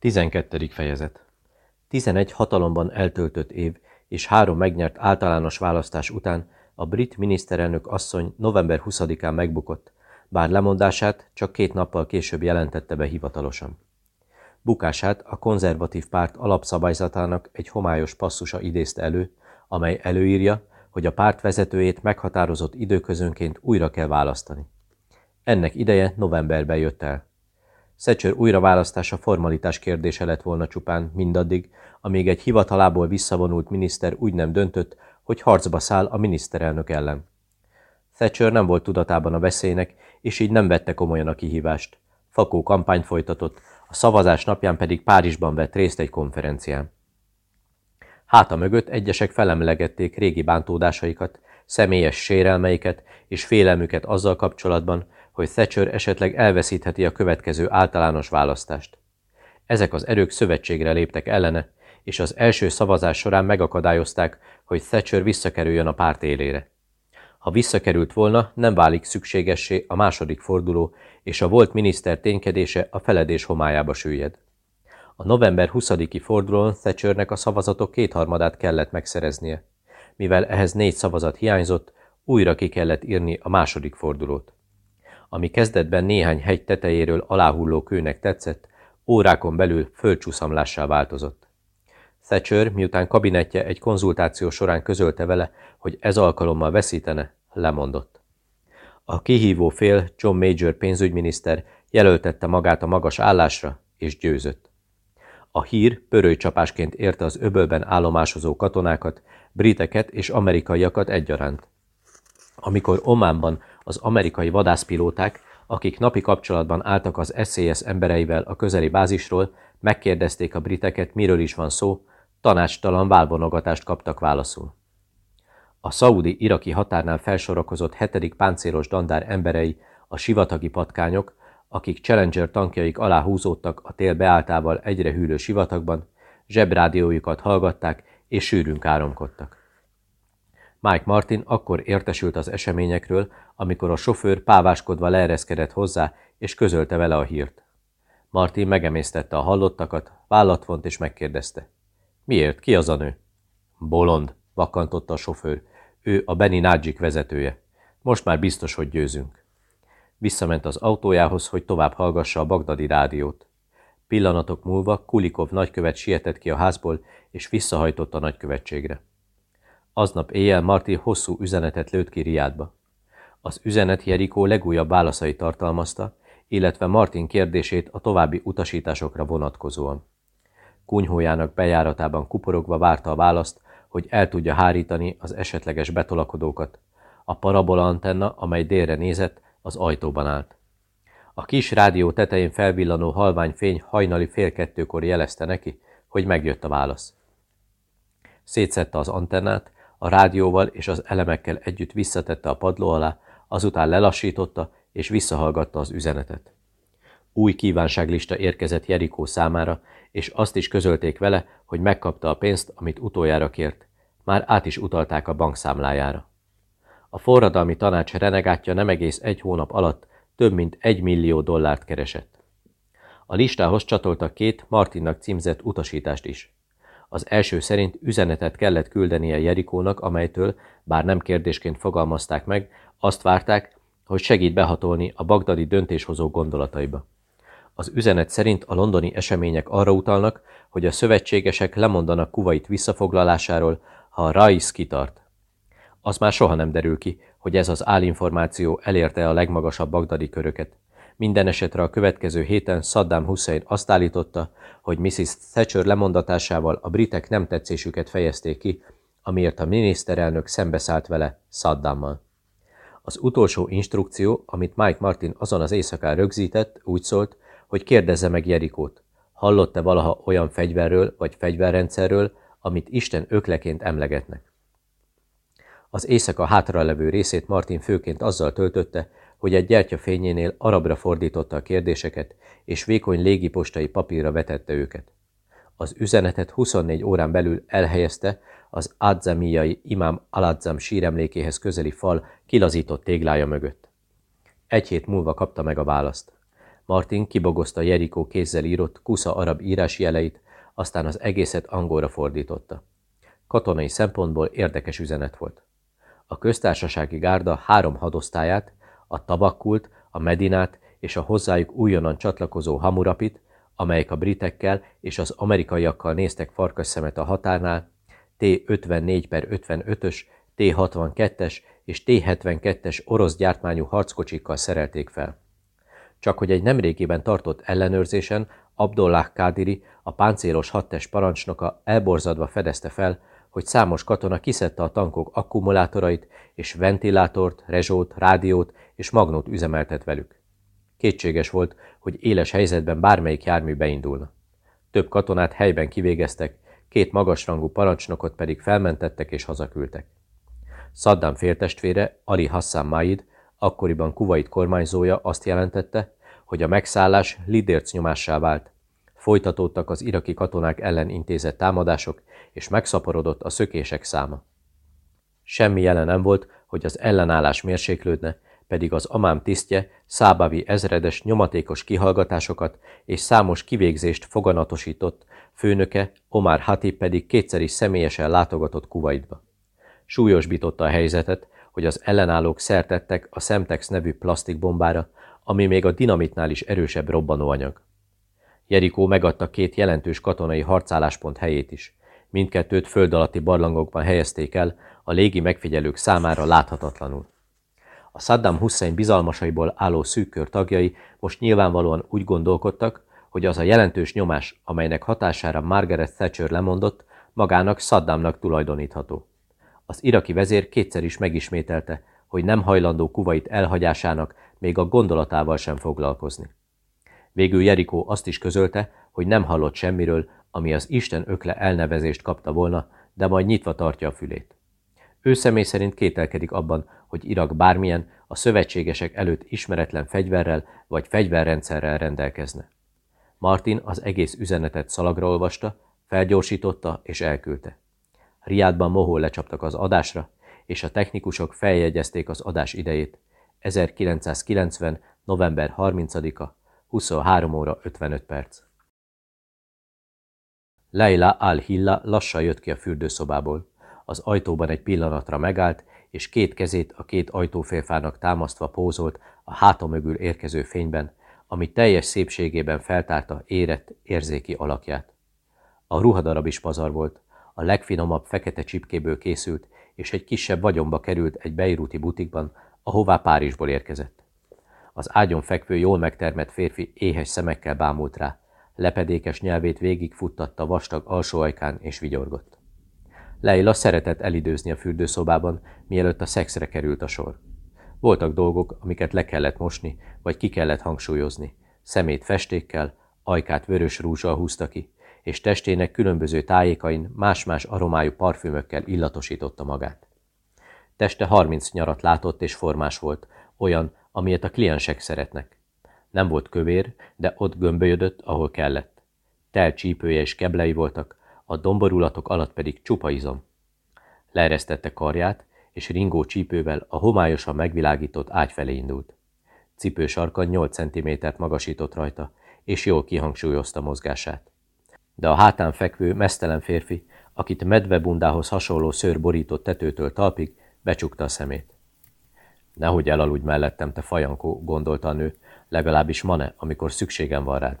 12. fejezet 11 hatalomban eltöltött év és három megnyert általános választás után a brit miniszterelnök asszony november 20-án megbukott, bár lemondását csak két nappal később jelentette be hivatalosan. Bukását a konzervatív párt alapszabályzatának egy homályos passzusa idézte elő, amely előírja, hogy a párt vezetőjét meghatározott időközönként újra kell választani. Ennek ideje novemberben jött el. Thatcher újraválasztása formalitás kérdése lett volna csupán mindaddig, amíg egy hivatalából visszavonult miniszter úgy nem döntött, hogy harcba száll a miniszterelnök ellen. Thatcher nem volt tudatában a veszélynek, és így nem vette komolyan a kihívást. Fakó kampány folytatott, a szavazás napján pedig Párizsban vett részt egy konferencián. Háta mögött egyesek felemlegették régi bántódásaikat, személyes sérelmeiket és félelmüket azzal kapcsolatban, hogy Thatcher esetleg elveszítheti a következő általános választást. Ezek az erők szövetségre léptek ellene, és az első szavazás során megakadályozták, hogy Thatcher visszakerüljön a párt élére. Ha visszakerült volna, nem válik szükségessé a második forduló, és a volt miniszter ténykedése a feledés homályába süllyed. A november 20-i fordulón Thatchernek a szavazatok kétharmadát kellett megszereznie. Mivel ehhez négy szavazat hiányzott, újra ki kellett írni a második fordulót. Ami kezdetben néhány hegy tetejéről aláhulló kőnek tetszett, órákon belül földcsúszamlássá változott. Thatcher, miután kabinetje egy konzultáció során közölte vele, hogy ez alkalommal veszítene, lemondott. A kihívó fél, John Major pénzügyminiszter jelöltette magát a magas állásra, és győzött. A hír pörőcsapásként érte az öbölben állomásozó katonákat, briteket és amerikaiakat egyaránt. Amikor Ománban az amerikai vadászpilóták, akik napi kapcsolatban álltak az SCS embereivel a közeli bázisról, megkérdezték a briteket, miről is van szó, tanácstalan válvonogatást kaptak válaszul. A szaudi-iraki határnál felsorakozott hetedik páncélos dandár emberei, a sivatagi patkányok, akik Challenger tankjaik alá húzódtak a tél beáltával egyre hűlő sivatagban, zsebrádiójukat hallgatták és sűrűn káromkodtak. Mike Martin akkor értesült az eseményekről, amikor a sofőr páváskodva leereszkedett hozzá, és közölte vele a hírt. Martin megemésztette a hallottakat, vállat vont és megkérdezte. Miért? Ki az a nő? Bolond, vakkantotta a sofőr. Ő a Benny Nagyik vezetője. Most már biztos, hogy győzünk. Visszament az autójához, hogy tovább hallgassa a bagdadi rádiót. Pillanatok múlva Kulikov nagykövet sietett ki a házból, és visszahajtott a nagykövetségre. Aznap éjjel Marti hosszú üzenetet lőtt ki Riádba. Az üzenet Jerikó legújabb válaszai tartalmazta, illetve Martin kérdését a további utasításokra vonatkozóan. Kunyhójának bejáratában kuporogva várta a választ, hogy el tudja hárítani az esetleges betolakodókat. A parabola antenna, amely délre nézett, az ajtóban állt. A kis rádió tetején felvillanó halvány fény hajnali fél kettőkor jelezte neki, hogy megjött a válasz. Szétszette az antennát, a rádióval és az elemekkel együtt visszatette a padló alá, azután lelassította és visszahallgatta az üzenetet. Új kívánságlista érkezett Jerikó számára, és azt is közölték vele, hogy megkapta a pénzt, amit utoljára kért. Már át is utalták a bankszámlájára. A forradalmi tanács renegátja nem egész egy hónap alatt több mint egy millió dollárt keresett. A listához csatoltak két Martinnak címzett utasítást is. Az első szerint üzenetet kellett küldenie Jerikónak, amelytől, bár nem kérdésként fogalmazták meg, azt várták, hogy segít behatolni a bagdadi döntéshozó gondolataiba. Az üzenet szerint a londoni események arra utalnak, hogy a szövetségesek lemondanak Kuwait visszafoglalásáról, ha a Rais kitart. Az már soha nem derül ki, hogy ez az állinformáció elérte a legmagasabb bagdadi köröket. Minden esetre a következő héten Saddam Hussein azt állította, hogy Mrs. Thatcher lemondatásával a britek nem tetszésüket fejezték ki, amiért a miniszterelnök szembeszállt vele Saddammal. Az utolsó instrukció, amit Mike Martin azon az éjszakán rögzített, úgy szólt, hogy kérdezze meg Jerikót. Hallott-e valaha olyan fegyverről vagy fegyverrendszerről, amit Isten ökleként emlegetnek? Az éjszaka hátralevő részét Martin főként azzal töltötte, hogy egy gyertya fényénél arabra fordította a kérdéseket, és vékony légipostai papírra vetette őket. Az üzenetet 24 órán belül elhelyezte az adzamiai imám aladzam síremlékéhez közeli fal kilazított téglája mögött. Egy hét múlva kapta meg a választ. Martin kibogozta Jerikó kézzel írott kusza arab írás jeleit, aztán az egészet angolra fordította. Katonai szempontból érdekes üzenet volt. A köztársasági gárda három hadosztályát, a Tabakkult, a Medinát és a hozzájuk újonnan csatlakozó Hamurapit, amelyek a britekkel és az amerikaiakkal néztek farkas szemet a határnál, T-54 per 55-ös, T-62-es és T-72-es orosz gyártmányú harckocsikkal szerelték fel. Csak hogy egy nemrégiben tartott ellenőrzésen Abdullah Kádiri, a páncélos hadtes parancsnoka elborzadva fedezte fel, hogy számos katona kiszedte a tankok akkumulátorait, és ventilátort, rezsót, rádiót és magnót üzemeltet velük. Kétséges volt, hogy éles helyzetben bármelyik jármű beindulna. Több katonát helyben kivégeztek, két magasrangú parancsnokot pedig felmentettek és hazaküldtek. Saddam féltestvére, Ali Hassan Maid, akkoriban Kuwait kormányzója azt jelentette, hogy a megszállás lidérc nyomássá vált. Folytatódtak az iraki katonák ellen intézett támadások, és megszaporodott a szökések száma. Semmi jelen nem volt, hogy az ellenállás mérséklődne, pedig az amám tisztje Szábavi ezredes nyomatékos kihallgatásokat és számos kivégzést foganatosított, főnöke Omar Hati pedig kétszer is személyesen látogatott Kuwaitba. Súlyosbította a helyzetet, hogy az ellenállók szertettek a Semtex nevű plastikbombára, ami még a dinamitnál is erősebb robbanóanyag. Jerikó megadta két jelentős katonai harcálláspont helyét is. Mindkettőt föld alatti barlangokban helyezték el, a légi megfigyelők számára láthatatlanul. A Saddam Hussein bizalmasaiból álló szűkkör tagjai most nyilvánvalóan úgy gondolkodtak, hogy az a jelentős nyomás, amelynek hatására Margaret Thatcher lemondott, magának Saddamnak tulajdonítható. Az iraki vezér kétszer is megismételte, hogy nem hajlandó Kuwait elhagyásának még a gondolatával sem foglalkozni. Végül Jerikó azt is közölte, hogy nem hallott semmiről, ami az Isten ökle elnevezést kapta volna, de majd nyitva tartja a fülét. Ő személy szerint kételkedik abban, hogy Irak bármilyen a szövetségesek előtt ismeretlen fegyverrel vagy fegyverrendszerrel rendelkezne. Martin az egész üzenetet szalagra olvasta, felgyorsította és elküldte. Riádban mohol lecsaptak az adásra, és a technikusok feljegyezték az adás idejét. 1990. november 30-a, 23 óra 55 perc. Leila al-Hilla lassan jött ki a fürdőszobából. Az ajtóban egy pillanatra megállt, és két kezét a két ajtófélfának támasztva pózolt a háta mögül érkező fényben, ami teljes szépségében feltárta érett, érzéki alakját. A ruhadarab is pazar volt, a legfinomabb fekete csipkéből készült, és egy kisebb vagyomba került egy beiruti butikban, ahová Párizsból érkezett. Az ágyon fekvő, jól megtermett férfi éhes szemekkel bámult rá, lepedékes nyelvét végigfuttatta vastag alsóajkán és vigyorgott. Leila szeretett elidőzni a fürdőszobában, mielőtt a szexre került a sor. Voltak dolgok, amiket le kellett mosni, vagy ki kellett hangsúlyozni. Szemét festékkel, ajkát vörös rúzsal húzta ki, és testének különböző tájékain más-más aromájú parfümökkel illatosította magát. Teste harminc nyarat látott és formás volt, olyan, amilyet a kliensek szeretnek. Nem volt kövér, de ott gömbölyödött, ahol kellett. Tel csípője és keblei voltak, a domborulatok alatt pedig csupa izom. Leeresztette karját, és ringó csípővel a homályosan megvilágított ágy felé indult. Cipő sarka 8 cm magasított rajta, és jól kihangsúlyozta mozgását. De a hátán fekvő, mesztelen férfi, akit medvebundához hasonló szőr borított tetőtől talpig, becsukta a szemét. Nehogy elaludj mellettem, te fajankó, gondolta a nő, legalábbis ma amikor szükségem van rád.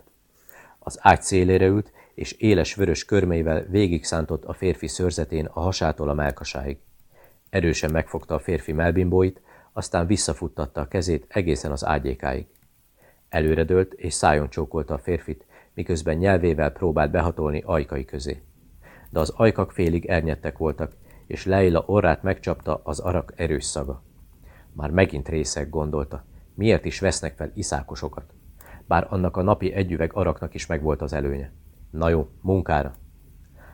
Az ágy szélére ült, és éles vörös körmeivel végig szántott a férfi szőrzetén a hasától a melkasáig. Erősen megfogta a férfi melbimbóit, aztán visszafuttatta a kezét egészen az ágyékáig. Előredőlt és szájon csókolta a férfit, miközben nyelvével próbált behatolni ajkai közé. De az ajkak félig ernyettek voltak, és Leila orrát megcsapta az arak erős szaga. Már megint részek gondolta, miért is vesznek fel iszákosokat. Bár annak a napi együveg araknak is megvolt az előnye. Na jó, munkára.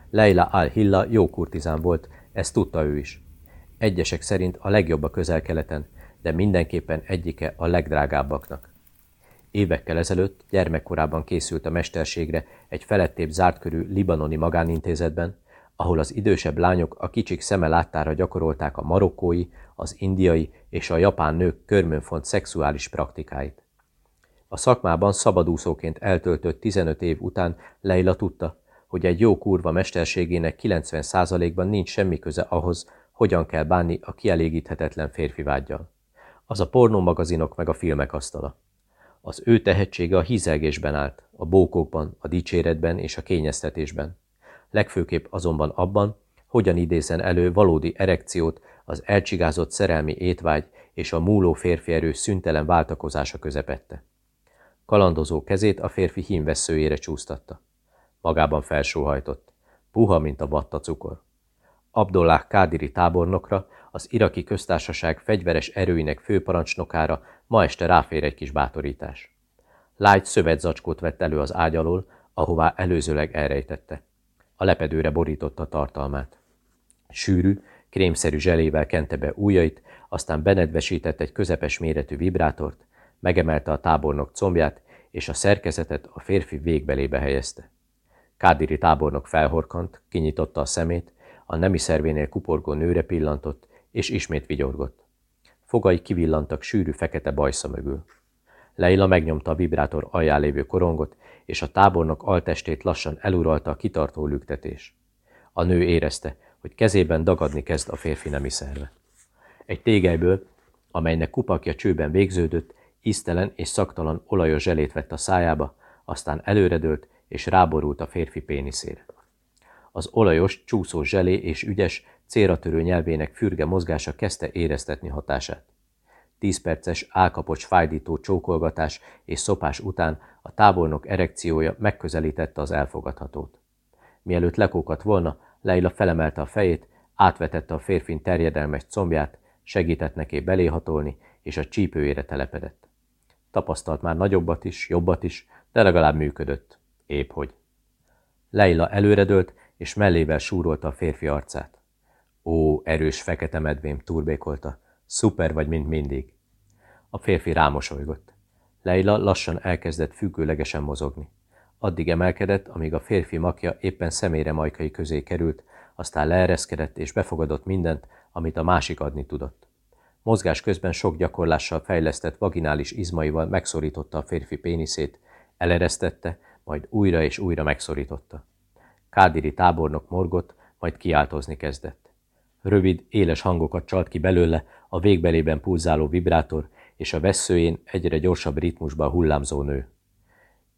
Leila al-Hilla jó kurtizán volt, ezt tudta ő is. Egyesek szerint a legjobb a közel-keleten, de mindenképpen egyike a legdrágábbaknak. Évekkel ezelőtt gyermekkorában készült a mesterségre egy felettébb zártkörű libanoni magánintézetben, ahol az idősebb lányok a kicsik szeme láttára gyakorolták a marokkói, az indiai és a japán nők körmönfont szexuális praktikáit. A szakmában szabadúszóként eltöltött 15 év után Leila tudta, hogy egy jó kurva mesterségének 90%-ban nincs semmi köze ahhoz, hogyan kell bánni a kielégíthetetlen férfi vágyjal. Az a pornómagazinok meg a filmek asztala. Az ő tehetsége a hízelgésben állt, a bókokban, a dicséretben és a kényeztetésben. Legfőképp azonban abban, hogyan idézen elő valódi erekciót az elcsigázott szerelmi étvágy és a múló férfi erő szüntelen váltakozása közepette. Kalandozó kezét a férfi hímveszőjére csúsztatta. Magában felsóhajtott. Puha, mint a vatta cukor. Abdollah Kádiri tábornokra, az iraki köztársaság fegyveres erőinek főparancsnokára ma este ráfér egy kis bátorítás. Lágy szövetzacskót vett elő az ágy alól, ahová előzőleg elrejtette. A lepedőre borította tartalmát. Sűrű, krémszerű zselével kente be ujjait, aztán benedvesített egy közepes méretű vibrátort, megemelte a tábornok combját, és a szerkezetet a férfi végbelébe helyezte. Kádiri tábornok felhorkant, kinyitotta a szemét, a nemi szervénél kuporgó nőre pillantott, és ismét vigyorgott. Fogai kivillantak sűrű fekete bajsza mögül. Leila megnyomta a vibrátor alján lévő korongot, és a tábornok altestét lassan eluralta a kitartó lüktetés. A nő érezte, hogy kezében dagadni kezd a férfi nemi szerve. Egy tégelyből, amelynek kupakja csőben végződött, íztelen és szaktalan olajos zselét vett a szájába, aztán előredőlt és ráborult a férfi péniszére. Az olajos, csúszó zselé és ügyes, célra törő nyelvének fürge mozgása kezdte éreztetni hatását. Tíz perces, álkapocs fájdító csókolgatás és szopás után a tábornok erekciója megközelítette az elfogadhatót. Mielőtt lekókat volna, Leila felemelte a fejét, átvetette a férfin terjedelmes combját, segített neki beléhatolni, és a csípőjére telepedett. Tapasztalt már nagyobbat is, jobbat is, de legalább működött. Épp hogy. Leila előredőlt, és mellével súrolta a férfi arcát. Ó, erős fekete medvém, turbékolta. Szuper vagy, mint mindig. A férfi rámosolygott. Leila lassan elkezdett függőlegesen mozogni. Addig emelkedett, amíg a férfi makja éppen szemére majkai közé került, aztán leereszkedett és befogadott mindent, amit a másik adni tudott. Mozgás közben sok gyakorlással fejlesztett vaginális izmaival megszorította a férfi péniszét, eleresztette, majd újra és újra megszorította. Kádiri tábornok morgott, majd kiáltozni kezdett. Rövid, éles hangokat csalt ki belőle a végbelében pulzáló vibrátor, és a veszőjén egyre gyorsabb ritmusba hullámzó nő.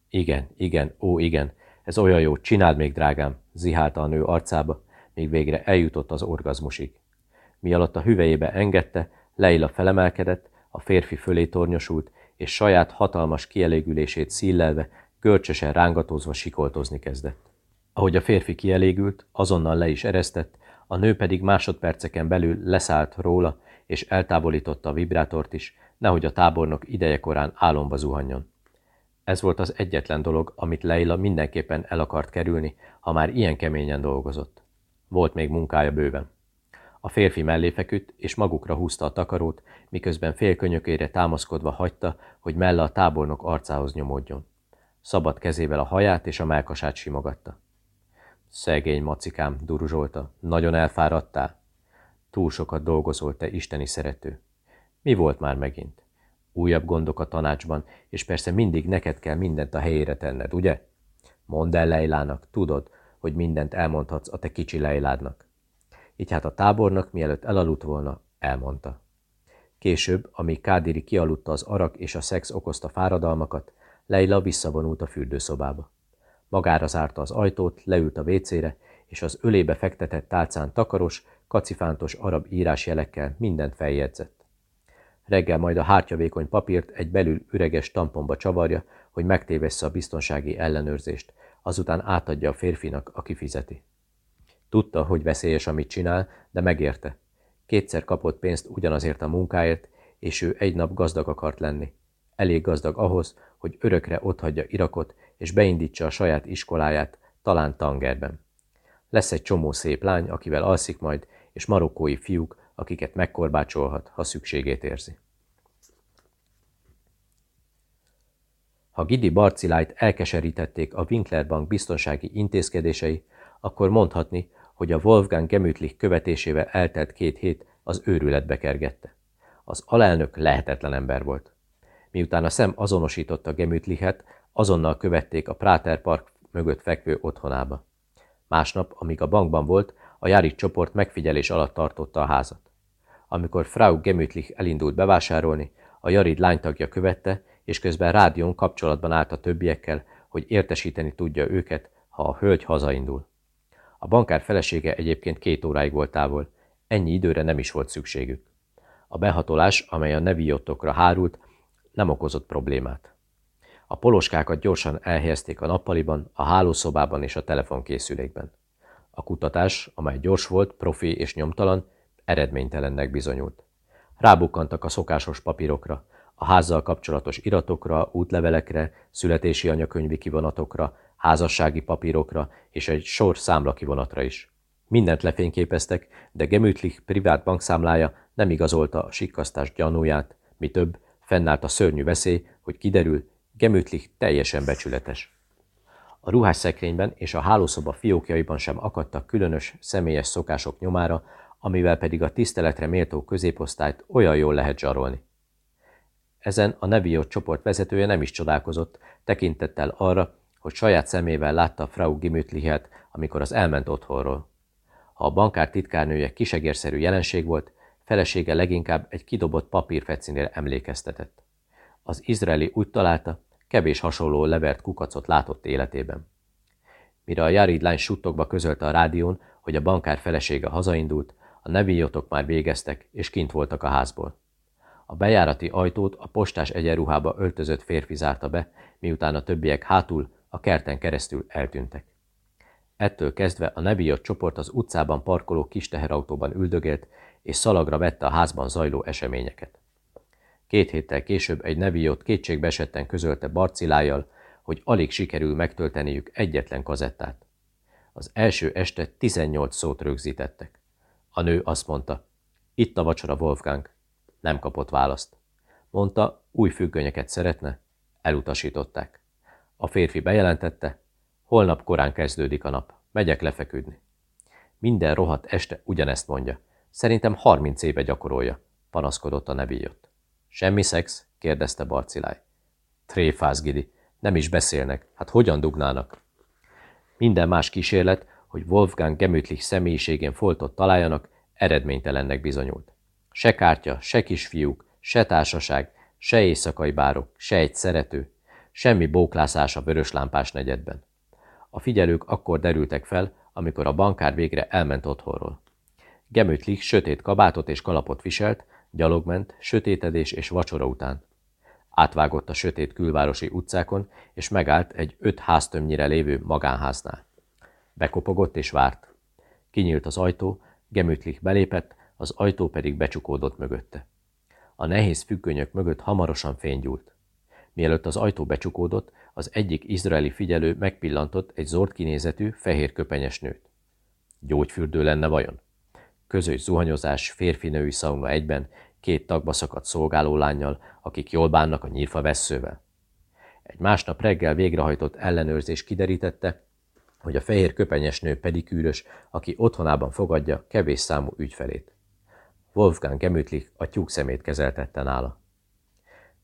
Igen, igen, ó igen, ez olyan jó, csináld még, drágám, zihálta a nő arcába, míg végre eljutott az orgazmusig. Mi alatt a hüvejébe engedte, Leila felemelkedett, a férfi fölé tornyosult, és saját hatalmas kielégülését szílelve, görcsösen rángatózva sikoltozni kezdett. Ahogy a férfi kielégült, azonnal le is eresztett, a nő pedig másodperceken belül leszállt róla, és eltávolította a vibrátort is, nehogy a tábornok idejekorán álomba zuhanjon. Ez volt az egyetlen dolog, amit Leila mindenképpen el akart kerülni, ha már ilyen keményen dolgozott. Volt még munkája bőven. A férfi mellé feküdt, és magukra húzta a takarót, miközben félkönyökére támaszkodva hagyta, hogy melle a tábornok arcához nyomódjon. Szabad kezével a haját és a melkasát simogatta. Szegény macikám, duruzsolta, nagyon elfáradtál? Túl sokat dolgozol, te isteni szerető. Mi volt már megint? Újabb gondok a tanácsban, és persze mindig neked kell mindent a helyére tenned, ugye? Mondd el Leilának, tudod, hogy mindent elmondhatsz a te kicsi Leiládnak. Így hát a tábornak, mielőtt elaludt volna, elmondta. Később, amíg Kádiri kialudta az arak és a szex okozta fáradalmakat, Leila visszavonult a fürdőszobába. Magára zárta az ajtót, leült a vécére, és az ölébe fektetett tálcán takaros, kacifántos arab írásjelekkel mindent feljegyzett. Reggel majd a hártyavékony papírt egy belül üreges tamponba csavarja, hogy megtévessze a biztonsági ellenőrzést, azután átadja a férfinak, aki fizeti. Tudta, hogy veszélyes, amit csinál, de megérte. Kétszer kapott pénzt ugyanazért a munkáért, és ő egy nap gazdag akart lenni. Elég gazdag ahhoz, hogy örökre otthagyja Irakot, és beindítsa a saját iskoláját, talán Tangerben. Lesz egy csomó szép lány, akivel alszik majd, és marokkói fiúk, akiket megkorbácsolhat, ha szükségét érzi. Ha Gidi Barcilájt elkeserítették a Winkler Bank biztonsági intézkedései, akkor mondhatni, hogy a Wolfgang Gemütlich követésével eltelt két hét az őrületbe kergette. Az alelnök lehetetlen ember volt. Miután a szem azonosította Gemütlichet, azonnal követték a Prater Park mögött fekvő otthonába. Másnap, amíg a bankban volt, a Jári csoport megfigyelés alatt tartotta a házat. Amikor Frau Gemütlich elindult bevásárolni, a Jarid lánytagja követte, és közben rádión kapcsolatban állt a többiekkel, hogy értesíteni tudja őket, ha a hölgy hazaindul. A bankár felesége egyébként két óráig volt távol, ennyi időre nem is volt szükségük. A behatolás, amely a neviottokra hárult, nem okozott problémát. A poloskákat gyorsan elhelyezték a nappaliban, a hálószobában és a telefonkészülékben. A kutatás, amely gyors volt, profi és nyomtalan, eredménytelennek bizonyult. Rábukkantak a szokásos papírokra, a házzal kapcsolatos iratokra, útlevelekre, születési anyakönyvi kivonatokra, házassági papírokra és egy sor számlakivonatra is. Mindent lefényképeztek, de Gemütlich privát bankszámlája nem igazolta a sikkasztás gyanúját, mi több, fennállt a szörnyű veszély, hogy kiderül, Gemütlich teljesen becsületes. A ruhásszekrényben és a hálószoba fiókjaiban sem akadtak különös, személyes szokások nyomára, amivel pedig a tiszteletre méltó középosztályt olyan jól lehet zsarolni. Ezen a Neviot csoport vezetője nem is csodálkozott, tekintettel arra, hogy saját szemével látta Frau Gemütlichet, amikor az elment otthonról. Ha a bankár titkárnője kisegérszerű jelenség volt, felesége leginkább egy kidobott papírfecinél emlékeztetett. Az izraeli úgy találta, kevés hasonló levert kukacot látott életében. Mire a Jarid lány suttogva közölte a rádión, hogy a bankár felesége hazaindult, a neviotok már végeztek, és kint voltak a házból. A bejárati ajtót a postás egyenruhába öltözött férfi zárta be, miután a többiek hátul a kerten keresztül eltűntek. Ettől kezdve a neviott csoport az utcában parkoló kis teherautóban üldögélt, és szalagra vette a házban zajló eseményeket. Két héttel később egy neviott kétségbeesetten közölte Barcilájjal, hogy alig sikerül megtölteniük egyetlen kazettát. Az első este 18 szót rögzítettek. A nő azt mondta, itt a vacsora Wolfgang. Nem kapott választ. Mondta, új függönyeket szeretne, elutasították. A férfi bejelentette, holnap korán kezdődik a nap, megyek lefeküdni. Minden rohadt este ugyanezt mondja. Szerintem harminc éve gyakorolja, panaszkodott a nebíjott. Semmi szex? kérdezte Barciláj. Tréfáz, Gidi. Nem is beszélnek. Hát hogyan dugnának? Minden más kísérlet, hogy Wolfgang Gemütlich személyiségén foltot találjanak, eredménytelennek bizonyult. Se kártya, se kisfiúk, se társaság, se éjszakai bárok, se egy szerető, semmi bóklászás a vöröslámpás negyedben. A figyelők akkor derültek fel, amikor a bankár végre elment otthonról. Gemütlich sötét kabátot és kalapot viselt, gyalogment, sötétedés és vacsora után. Átvágott a sötét külvárosi utcákon, és megállt egy öt háztömnyire lévő magánháznál. Bekopogott és várt. Kinyílt az ajtó, Gemütlich belépett, az ajtó pedig becsukódott mögötte. A nehéz függönyök mögött hamarosan fénygyúlt. Mielőtt az ajtó becsukódott, az egyik izraeli figyelő megpillantott egy zord kinézetű, fehér köpenyes nőt. Gyógyfürdő lenne vajon? Közös zuhanyozás, férfi-női szauna egyben, két tagba szakadt szolgálólányjal, akik jól bánnak a nyírfa vesszővel. Egy másnap reggel végrehajtott ellenőrzés kiderítette, hogy a fehér köpenyes nő pedikűrös, aki otthonában fogadja kevés számú ügyfelét. Wolfgang Gemütlich a tyúk szemét kezeltette nála.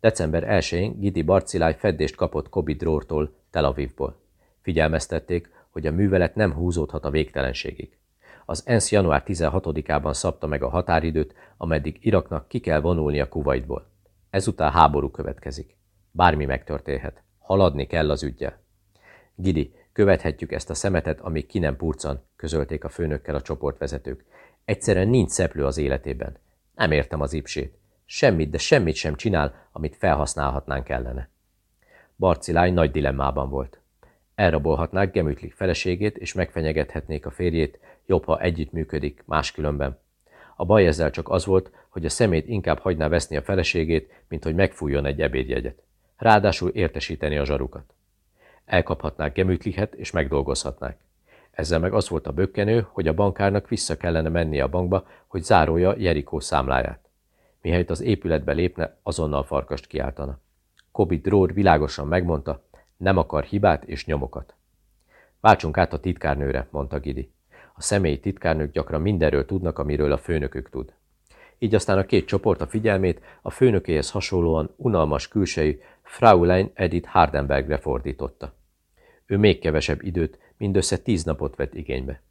December 1-én Gidi Barciláj feddést kapott Kobi Drórtól Tel Avivból. Figyelmeztették, hogy a művelet nem húzódhat a végtelenségig. Az ENSZ január 16-ában szabta meg a határidőt, ameddig Iraknak ki kell vonulni a Kuwaitból. Ezután háború következik. Bármi megtörténhet. Haladni kell az ügyel. Gidi, követhetjük ezt a szemetet, amíg ki nem purcan, közölték a főnökkel a csoportvezetők. Egyszerűen nincs szeplő az életében. Nem értem az ipsét. Semmit, de semmit sem csinál, amit felhasználhatnánk ellene. Barci lány nagy dilemmában volt. Elrabolhatnák Gemütlik feleségét, és megfenyegethetnék a férjét, jobb, ha együttműködik, máskülönben. A baj ezzel csak az volt, hogy a szemét inkább hagyná veszni a feleségét, mint hogy megfújjon egy ebédjegyet. Ráadásul értesíteni a zsarukat. Elkaphatnák Gemütliket, és megdolgozhatnák. Ezzel meg az volt a bökkenő, hogy a bankárnak vissza kellene mennie a bankba, hogy zárolja Jerikó számláját. Mihelyt az épületbe lépne, azonnal farkast kiáltana. Kobi Drór világosan megmondta, nem akar hibát és nyomokat. Váltsunk át a titkárnőre, mondta Gidi. A személyi titkárnők gyakran mindenről tudnak, amiről a főnökük tud. így aztán a két csoport a figyelmét a főnökéhez hasonlóan unalmas külsejű Fraulein Edith Hardenbergre fordította. Ő még kevesebb időt, mindössze tíz napot vett igénybe.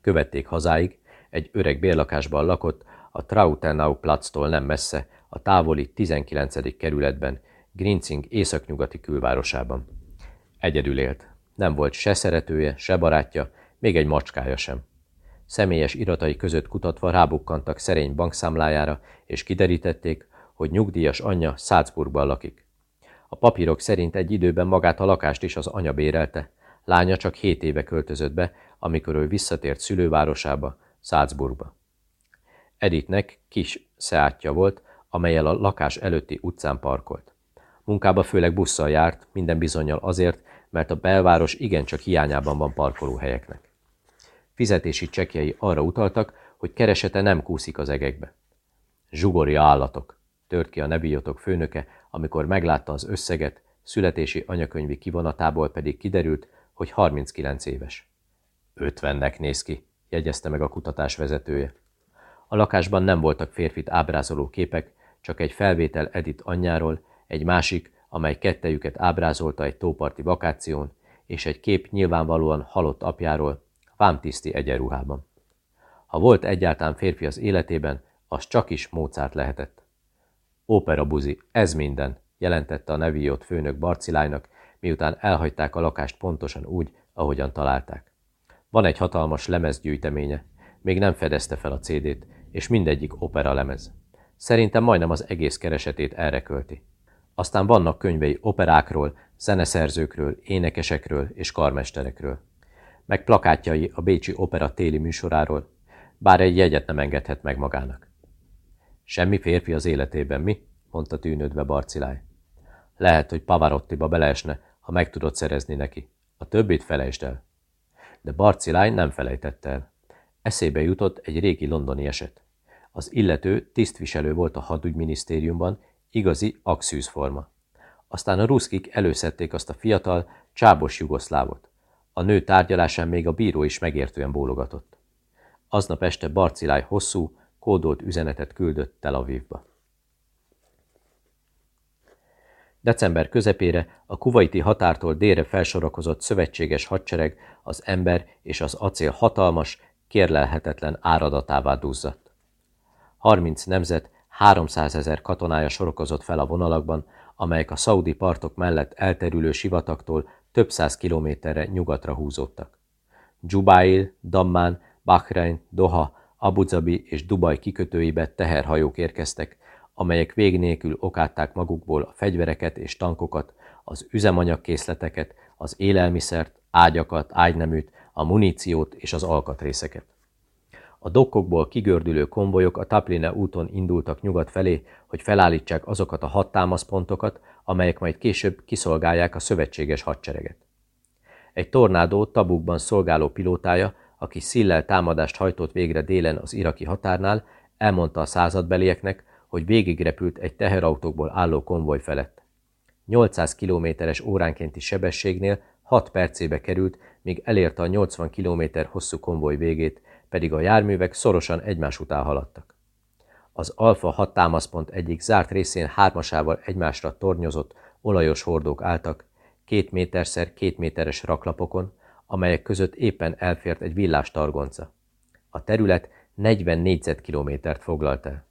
Követték hazáig, egy öreg bérlakásban lakott, a Trautenau Platztól nem messze, a távoli 19. kerületben, Grinzing északnyugati külvárosában. Egyedül élt. Nem volt se szeretője, se barátja, még egy macskája sem. Személyes iratai között kutatva rábukkantak szerény bankszámlájára, és kiderítették, hogy nyugdíjas anyja Salzburgban lakik. A papírok szerint egy időben magát a lakást is az anya bérelte, lánya csak hét éve költözött be, amikor ő visszatért szülővárosába, Salzburgba. Editnek kis szeátja volt, amelyel a lakás előtti utcán parkolt. Munkába főleg busszal járt, minden bizonyal azért, mert a belváros igencsak hiányában van parkolóhelyeknek. Fizetési csekjei arra utaltak, hogy keresete nem kúszik az egekbe. Zsugori állatok, tört ki a nebiotok főnöke, amikor meglátta az összeget, születési anyakönyvi kivonatából pedig kiderült, hogy 39 éves. Ötvennek néz ki, jegyezte meg a kutatás vezetője. A lakásban nem voltak férfit ábrázoló képek, csak egy felvétel Edit anyjáról, egy másik, amely kettejüket ábrázolta egy tóparti vakáción, és egy kép nyilvánvalóan halott apjáról, vámtiszti egyenruhában. Ha volt egyáltalán férfi az életében, az csak is Mozart lehetett. Ópera buzi, ez minden, jelentette a neviót főnök Barcilájnak, miután elhagyták a lakást pontosan úgy, ahogyan találták. Van egy hatalmas lemezgyűjteménye, még nem fedezte fel a CD-t, és mindegyik opera lemez. Szerintem majdnem az egész keresetét erre költi. Aztán vannak könyvei operákról, zeneszerzőkről, énekesekről és karmesterekről. Meg plakátjai a Bécsi Opera téli műsoráról, bár egy jegyet nem engedhet meg magának. Semmi férfi az életében, mi? mondta tűnődve Barciláj. Lehet, hogy Pavarottiba beleesne, ha meg tudod szerezni neki. A többit felejtsd el. De Barciláj nem felejtette el. Eszébe jutott egy régi londoni eset. Az illető tisztviselő volt a hadügyminisztériumban, igazi forma. Aztán a ruszkik előszedték azt a fiatal, csábos jugoszlávot. A nő tárgyalásán még a bíró is megértően bólogatott. Aznap este Barciláj hosszú, kódolt üzenetet küldött Tel Avivba. December közepére a kuvaiti határtól délre felsorakozott szövetséges hadsereg az ember és az acél hatalmas, kérlelhetetlen áradatává duzzadt. 30 nemzet 300 ezer katonája sorokozott fel a vonalakban, amelyek a szaudi partok mellett elterülő sivataktól több száz kilométerre nyugatra húzódtak. Jubail, Dammán, Bahrein, Doha, Abu Dhabi és Dubaj kikötőibe teherhajók érkeztek, amelyek vég nélkül okátták magukból a fegyvereket és tankokat, az üzemanyagkészleteket, az élelmiszert, ágyakat, ágyneműt, a muníciót és az alkatrészeket. A dokkokból kigördülő konvojok a Tapline úton indultak nyugat felé, hogy felállítsák azokat a hat támaszpontokat, amelyek majd később kiszolgálják a szövetséges hadsereget. Egy tornádó tabukban szolgáló pilótája, aki szillel támadást hajtott végre délen az iraki határnál, elmondta a századbelieknek, hogy végigrepült egy teherautókból álló konvoj felett. 800 kilométeres óránkénti sebességnél 6 percébe került, míg elérte a 80 kilométer hosszú konvoj végét, pedig a járművek szorosan egymás után haladtak. Az Alfa 6 támaszpont egyik zárt részén hármasával egymásra tornyozott, olajos hordók álltak, két méterszer két méteres raklapokon, amelyek között éppen elfért egy villás targonca. A terület 40 négyzetkilométert foglalt el.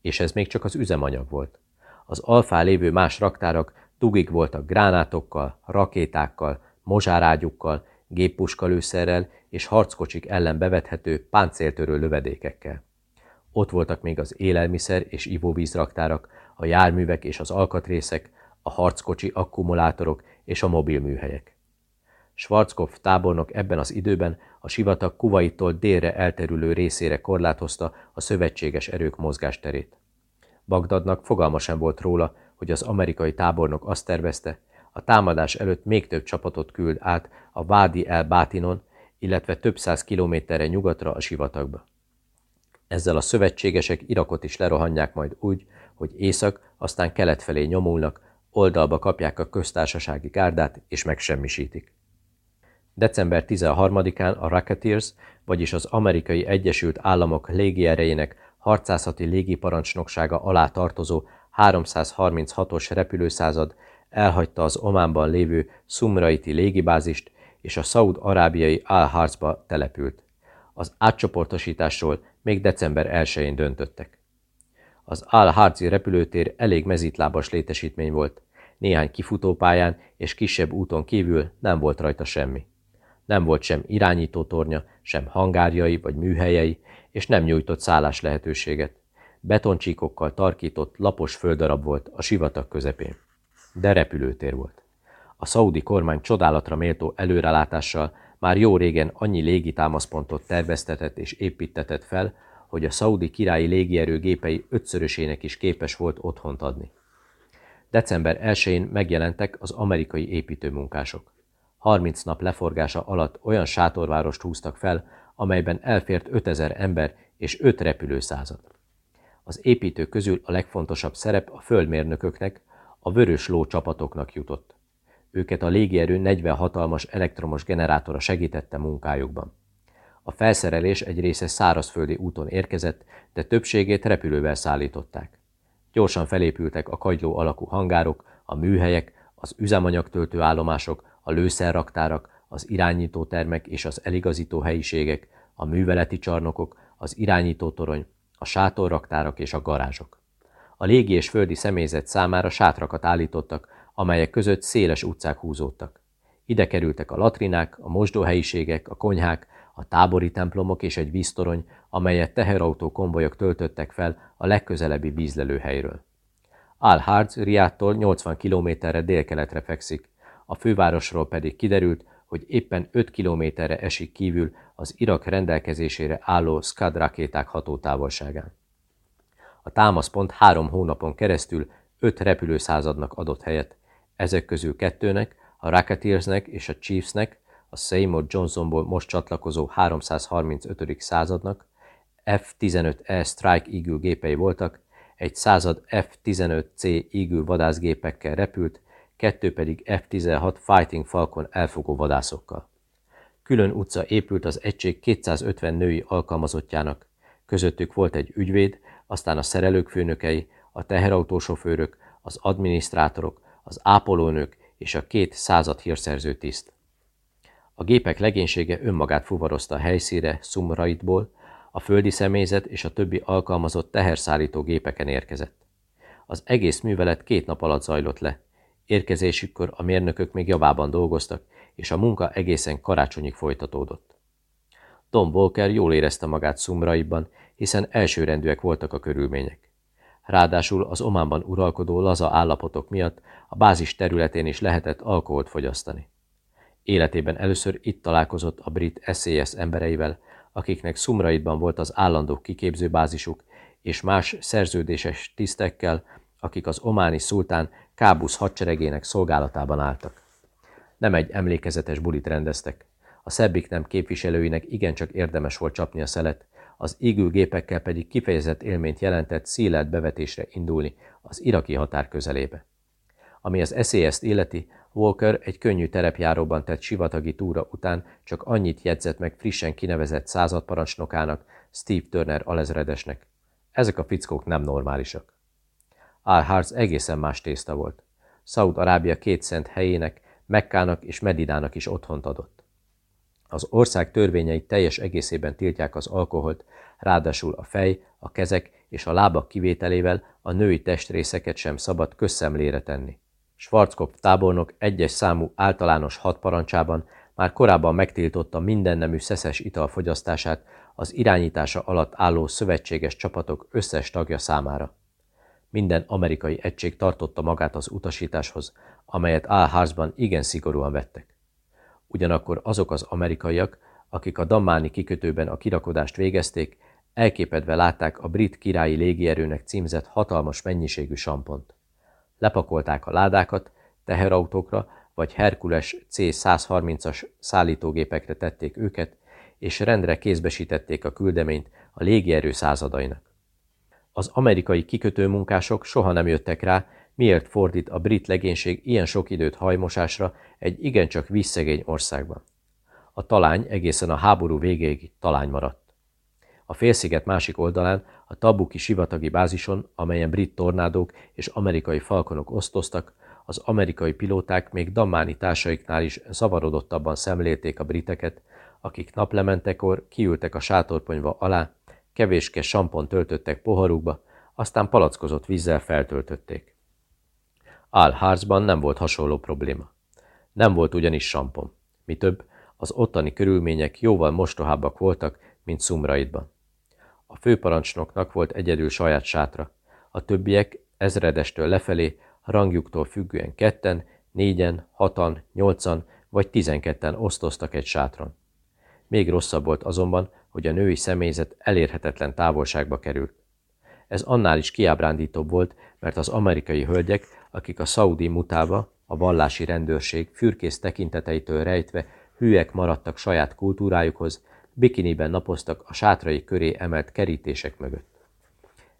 És ez még csak az üzemanyag volt. Az alfán lévő más raktárak dugig voltak gránátokkal, rakétákkal, mozsárágyukkal, géppuskalőszerrel és harckocsik ellen bevethető páncéltörő lövedékekkel. Ott voltak még az élelmiszer és ivóvízraktárak, a járművek és az alkatrészek, a harckocsi akkumulátorok és a mobilműhelyek. Schwarzkopf tábornok ebben az időben a sivatag Kuwaittól délre elterülő részére korlátozta a szövetséges erők mozgásterét. Bagdadnak fogalma sem volt róla, hogy az amerikai tábornok azt tervezte, a támadás előtt még több csapatot küld át a Vádi el Bátinon, illetve több száz kilométerre nyugatra a sivatagba. Ezzel a szövetségesek Irakot is lerohanják majd úgy, hogy észak, aztán kelet felé nyomulnak, oldalba kapják a köztársasági gárdát és megsemmisítik. December 13-án a Racketeers, vagyis az Amerikai Egyesült Államok légierejének harcászati légiparancsnoksága alá tartozó 336-os repülőszázad elhagyta az Ománban lévő Szumraiti légibázist, és a szaud-arábiai Al-Harzba települt. Az átcsoportosításról még december 1-én döntöttek. Az Al-Harzi repülőtér elég mezítlábas létesítmény volt. Néhány kifutópályán és kisebb úton kívül nem volt rajta semmi. Nem volt sem irányítótornya, sem hangárjai vagy műhelyei, és nem nyújtott szállás lehetőséget. Betoncsíkokkal tarkított, lapos földarab volt a sivatag közepén. De repülőtér volt. A szaudi kormány csodálatra méltó előrelátással már jó régen annyi légitámaszpontot terveztetett és építetett fel, hogy a szaudi királyi légierő gépei ötszörösének is képes volt otthont adni. December 1-én megjelentek az amerikai építőmunkások. 30 nap leforgása alatt olyan sátorvárost húztak fel, amelyben elfért 5000 ember és 5 repülőszázad. Az építők közül a legfontosabb szerep a földmérnököknek, a vörös ló csapatoknak jutott. Őket a légierő 40 hatalmas elektromos generátora segítette munkájukban. A felszerelés egy része szárazföldi úton érkezett, de többségét repülővel szállították. Gyorsan felépültek a kagyló alakú hangárok, a műhelyek, az üzemanyagtöltő állomások, a lőszerraktárak, az irányítótermek és az eligazító helyiségek, a műveleti csarnokok, az irányítótorony, a sátorraktárak és a garázsok. A légi és földi személyzet számára sátrakat állítottak, amelyek között széles utcák húzódtak. Ide kerültek a latrinák, a mosdóhelyiségek, a konyhák, a tábori templomok és egy víztorony, amelyet teherautó konvojok töltöttek fel a legközelebbi vízlelőhelyről. Al-Harz Riától 80 kilométerre délkeletre fekszik, a fővárosról pedig kiderült, hogy éppen 5 kilométerre esik kívül az Irak rendelkezésére álló Scud rakéták hatótávolságán. A támaszpont három hónapon keresztül öt repülőszázadnak adott helyet, ezek közül kettőnek, a Racketeersnek és a Chiefsnek, a Seymour Johnsonból most csatlakozó 335. századnak, F-15E Strike Eagle gépei voltak, egy század F-15C Eagle vadászgépekkel repült, kettő pedig F-16 Fighting Falcon elfogó vadászokkal. Külön utca épült az egység 250 női alkalmazottjának, közöttük volt egy ügyvéd, aztán a szerelők főnökei, a teherautósofőrök, az adminisztrátorok, az ápolónők és a két század hírszerző tiszt. A gépek legénysége önmagát fuvarozta a helyszíre Szumraitból, a földi személyzet és a többi alkalmazott teherszállító gépeken érkezett. Az egész művelet két nap alatt zajlott le. Érkezésükkor a mérnökök még javában dolgoztak, és a munka egészen karácsonyig folytatódott. Tom Volker jól érezte magát Szumraitban, hiszen elsőrendűek voltak a körülmények. Ráadásul az Ománban uralkodó laza állapotok miatt a bázis területén is lehetett alkoholt fogyasztani. Életében először itt találkozott a brit SZSZ embereivel, akiknek Szumraidban volt az állandó kiképzőbázisuk, és más szerződéses tisztekkel, akik az ománi szultán Kábusz hadseregének szolgálatában álltak. Nem egy emlékezetes bulit rendeztek. A szebbik nem képviselőinek igencsak érdemes volt csapni a szelet, az égülgépekkel pedig kifejezett élményt jelentett szélet bevetésre indulni az iraki határ közelébe. Ami az eszélyezt életi, Walker egy könnyű terepjáróban tett sivatagi túra után csak annyit jegyzett meg frissen kinevezett századparancsnokának, Steve Turner alezredesnek. Ezek a fickók nem normálisak. Al-Harz egészen más tészta volt. Szaud-Arábia két szent helyének, Mekkának és Medinának is otthont adott. Az ország törvényei teljes egészében tiltják az alkoholt, ráadásul a fej, a kezek és a lábak kivételével a női testrészeket sem szabad közszemlére tenni. Schwarzkopf tábornok egyes számú általános hadparancsában már korábban megtiltotta mindennemű szeszes ital fogyasztását az irányítása alatt álló szövetséges csapatok összes tagja számára. Minden amerikai egység tartotta magát az utasításhoz, amelyet Álházban igen szigorúan vettek. Ugyanakkor azok az amerikaiak, akik a Dammáni kikötőben a kirakodást végezték, elképedve látták a brit királyi légierőnek címzett hatalmas mennyiségű sampont. Lepakolták a ládákat, teherautókra vagy Herkules C-130-as szállítógépekre tették őket, és rendre kézbesítették a küldeményt a légierő századainak. Az amerikai kikötőmunkások soha nem jöttek rá, miért fordít a brit legénység ilyen sok időt hajmosásra egy igencsak vízszegény országban. A talány egészen a háború végéig talány maradt. A félsziget másik oldalán, a Tabuki sivatagi bázison, amelyen brit tornádók és amerikai falkonok osztoztak, az amerikai pilóták még Dammáni társaiknál is zavarodottabban szemlélték a briteket, akik naplementekor kiültek a sátorponyva alá, kevéske sampon töltöttek poharukba, aztán palackozott vízzel feltöltötték. Ál Harzban nem volt hasonló probléma. Nem volt ugyanis sampon. Mi több, az ottani körülmények jóval mostohábbak voltak, mint Szumraidban. A főparancsnoknak volt egyedül saját sátra, a többiek ezredestől lefelé, rangjuktól függően ketten, négyen, hatan, nyolcan vagy tizenketten osztoztak egy sátron. Még rosszabb volt azonban, hogy a női személyzet elérhetetlen távolságba került. Ez annál is kiábrándítóbb volt, mert az amerikai hölgyek, akik a szaudi mutába, a vallási rendőrség fürkész tekinteteitől rejtve hűek maradtak saját kultúrájukhoz, bikiniben napoztak a sátrai köré emelt kerítések mögött.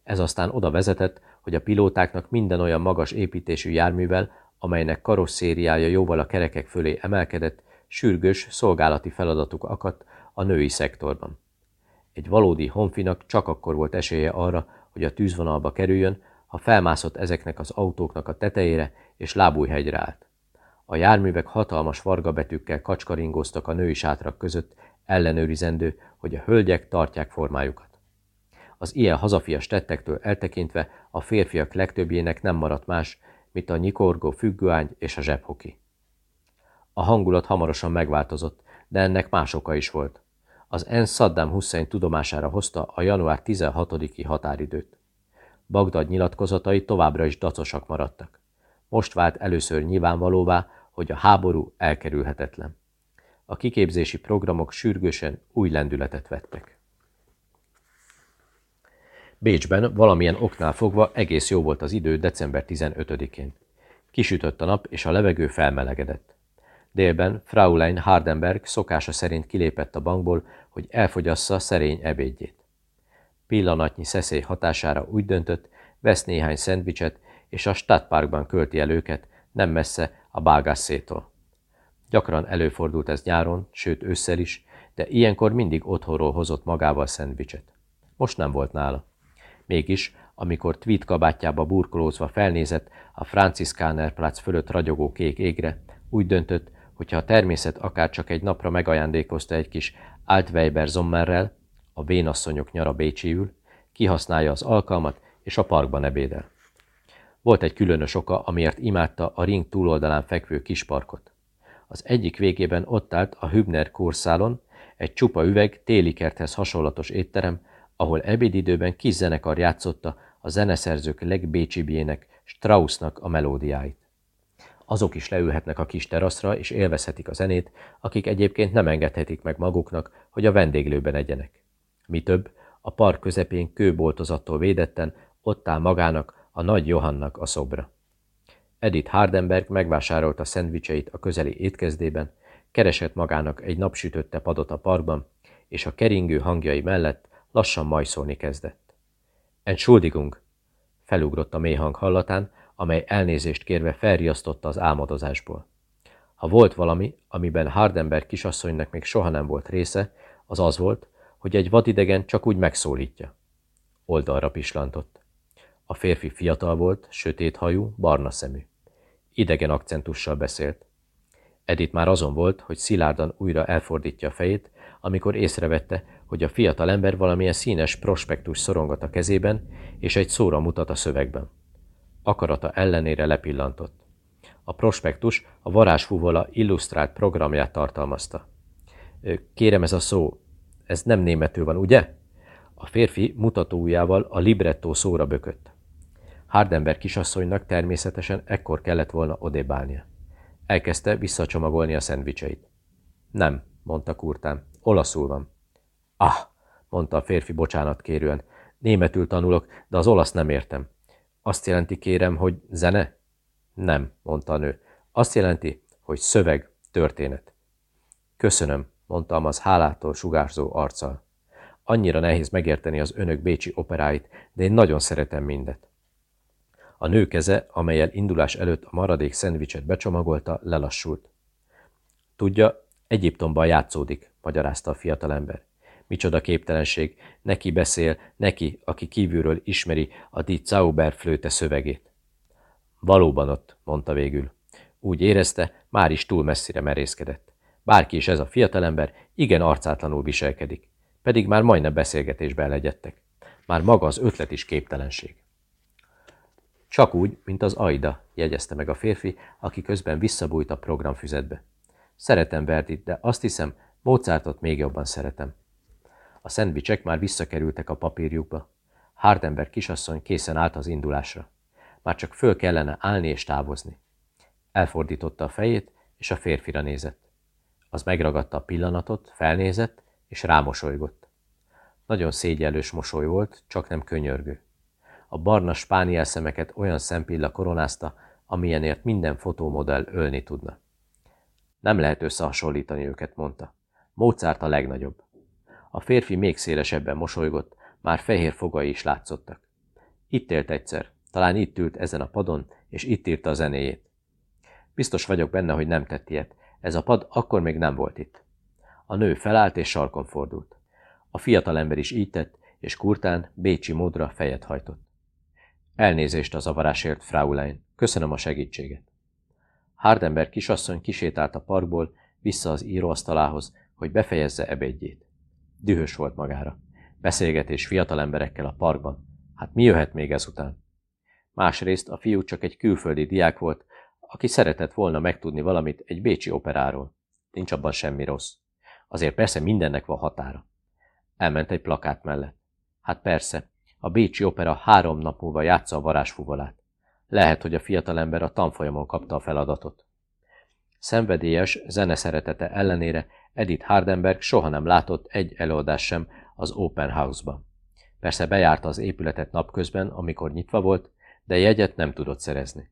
Ez aztán oda vezetett, hogy a pilótáknak minden olyan magas építésű járművel, amelynek karosszériája jóval a kerekek fölé emelkedett, sürgős szolgálati feladatuk akadt a női szektorban. Egy valódi honfinak csak akkor volt esélye arra, hogy a tűzvonalba kerüljön, ha felmászott ezeknek az autóknak a tetejére és lábújhegyre állt. A járművek hatalmas vargabetűkkel kacskaringóztak a női sátrak között, ellenőrizendő, hogy a hölgyek tartják formájukat. Az ilyen hazafias tettektől eltekintve a férfiak legtöbbjének nem maradt más, mint a nyikorgó függőány és a zsebhoki. A hangulat hamarosan megváltozott, de ennek más oka is volt. Az ENSZ Saddam Hussein tudomására hozta a január 16-i határidőt. Bagdad nyilatkozatai továbbra is dacosak maradtak. Most vált először nyilvánvalóvá, hogy a háború elkerülhetetlen. A kiképzési programok sürgősen új lendületet vettek. Bécsben valamilyen oknál fogva egész jó volt az idő december 15-én. Kisütött a nap, és a levegő felmelegedett. Délben Fraulein Hardenberg szokása szerint kilépett a bankból, hogy elfogyassza szerény ebédjét. Pillanatnyi szeszély hatására úgy döntött, vesz néhány szendvicset, és a Stadtparkban költi el őket, nem messze a Bágászétól. Gyakran előfordult ez nyáron, sőt ősszel is, de ilyenkor mindig otthonról hozott magával szendvicset. Most nem volt nála. Mégis, amikor tweet kabátjába burkolózva felnézett a Franziskaner Platz fölött ragyogó kék égre, úgy döntött, hogyha a természet akár csak egy napra megajándékozta egy kis Altweiber Zommerrel, a vénasszonyok nyara Bécsiül, kihasználja az alkalmat, és a parkban ebédel. Volt egy különös oka, amiért imádta a ring túloldalán fekvő kis parkot. Az egyik végében ott állt a Hübner kórszálon, egy csupa üveg, téli kerthez hasonlatos étterem, ahol ebédidőben kis zenekar játszotta a zeneszerzők legbécsibjének, Straussnak a melódiáit. Azok is leülhetnek a kis teraszra, és élvezhetik a zenét, akik egyébként nem engedhetik meg maguknak, hogy a vendéglőben egyenek. Mi több, a park közepén kőboltozattól védetten ott áll magának a nagy Johannak a szobra. Edith Hardenberg megvásárolta szendvicseit a közeli étkezdében, keresett magának egy napsütötte padot a parkban, és a keringő hangjai mellett lassan majszolni kezdett. Entschuldigung! Felugrott a mély hang hallatán, amely elnézést kérve felriasztotta az álmodozásból. Ha volt valami, amiben Hardenberg kisasszonynak még soha nem volt része, az az volt, hogy egy vadidegen csak úgy megszólítja. Oldalra pislantott. A férfi fiatal volt, sötét hajú, barna szemű. Idegen akcentussal beszélt. Edith már azon volt, hogy szilárdan újra elfordítja a fejét, amikor észrevette, hogy a fiatal ember valamilyen színes prospektus szorongat a kezében, és egy szóra mutat a szövegben. Akarata ellenére lepillantott. A prospektus a varázsfúvola illusztrált programját tartalmazta. Kérem ez a szó, ez nem németül van, ugye? A férfi mutatójával a librettó szóra bökött. Hardenberg kisasszonynak természetesen ekkor kellett volna odébálnia. Elkezdte visszacsomagolni a szendvicseit. Nem, mondta kurtán, olaszul van. Ah, mondta a férfi bocsánat kérően, németül tanulok, de az olasz nem értem. Azt jelenti, kérem, hogy zene? Nem, mondta a nő. Azt jelenti, hogy szöveg, történet. Köszönöm, mondtam az hálától sugárzó arccal. Annyira nehéz megérteni az önök bécsi operáit, de én nagyon szeretem mindet. A nő keze, amelyel indulás előtt a maradék szendvicset becsomagolta, lelassult. Tudja, Egyiptomban játszódik, magyarázta a fiatalember. Micsoda képtelenség, neki beszél, neki, aki kívülről ismeri a Die Zauberflöte szövegét. Valóban ott, mondta végül. Úgy érezte, már is túl messzire merészkedett. Bárki is ez a fiatalember igen arcátlanul viselkedik, pedig már majdnem beszélgetésben legyettek. Már maga az ötlet is képtelenség. Csak úgy, mint az Aida, jegyezte meg a férfi, aki közben visszabújt a programfüzetbe. Szeretem Verdit, de azt hiszem, Mozartot még jobban szeretem. A szendvicsek már visszakerültek a papírjukba. Hardenberg kisasszony készen állt az indulásra. Már csak föl kellene állni és távozni. Elfordította a fejét, és a férfira nézett. Az megragadta a pillanatot, felnézett, és rámosolygott. Nagyon szégyellős mosoly volt, csak nem könyörgő. A barna spániel szemeket olyan szempilla koronázta, amilyenért minden fotómodell ölni tudna. Nem lehet összehasonlítani őket, mondta. Mozart a legnagyobb. A férfi még szélesebben mosolygott, már fehér fogai is látszottak. Itt élt egyszer, talán itt ült ezen a padon, és itt írta a zenéjét. Biztos vagyok benne, hogy nem tett ilyet. Ez a pad akkor még nem volt itt. A nő felállt és sarkon fordult. A fiatalember is így tett, és kurtán, bécsi módra fejet hajtott. Elnézést az avarásért, Fraulein. Köszönöm a segítséget. Hardenberg kisasszony kisétált a parkból, vissza az íróasztalához, hogy befejezze ebédjét. Dühös volt magára. Beszélgetés fiatal emberekkel a parkban. Hát mi jöhet még ezután? Másrészt a fiú csak egy külföldi diák volt, aki szeretett volna megtudni valamit egy bécsi operáról. Nincs abban semmi rossz. Azért persze mindennek van határa. Elment egy plakát mellett. Hát persze, a Bécsi Opera három nap múlva játsza a varázsfuvolát. Lehet, hogy a fiatalember a tanfolyamon kapta a feladatot. Szenvedélyes zene szeretete ellenére Edith Hardenberg soha nem látott egy előadás sem az Open House-ban. Persze bejárta az épületet napközben, amikor nyitva volt, de jegyet nem tudott szerezni.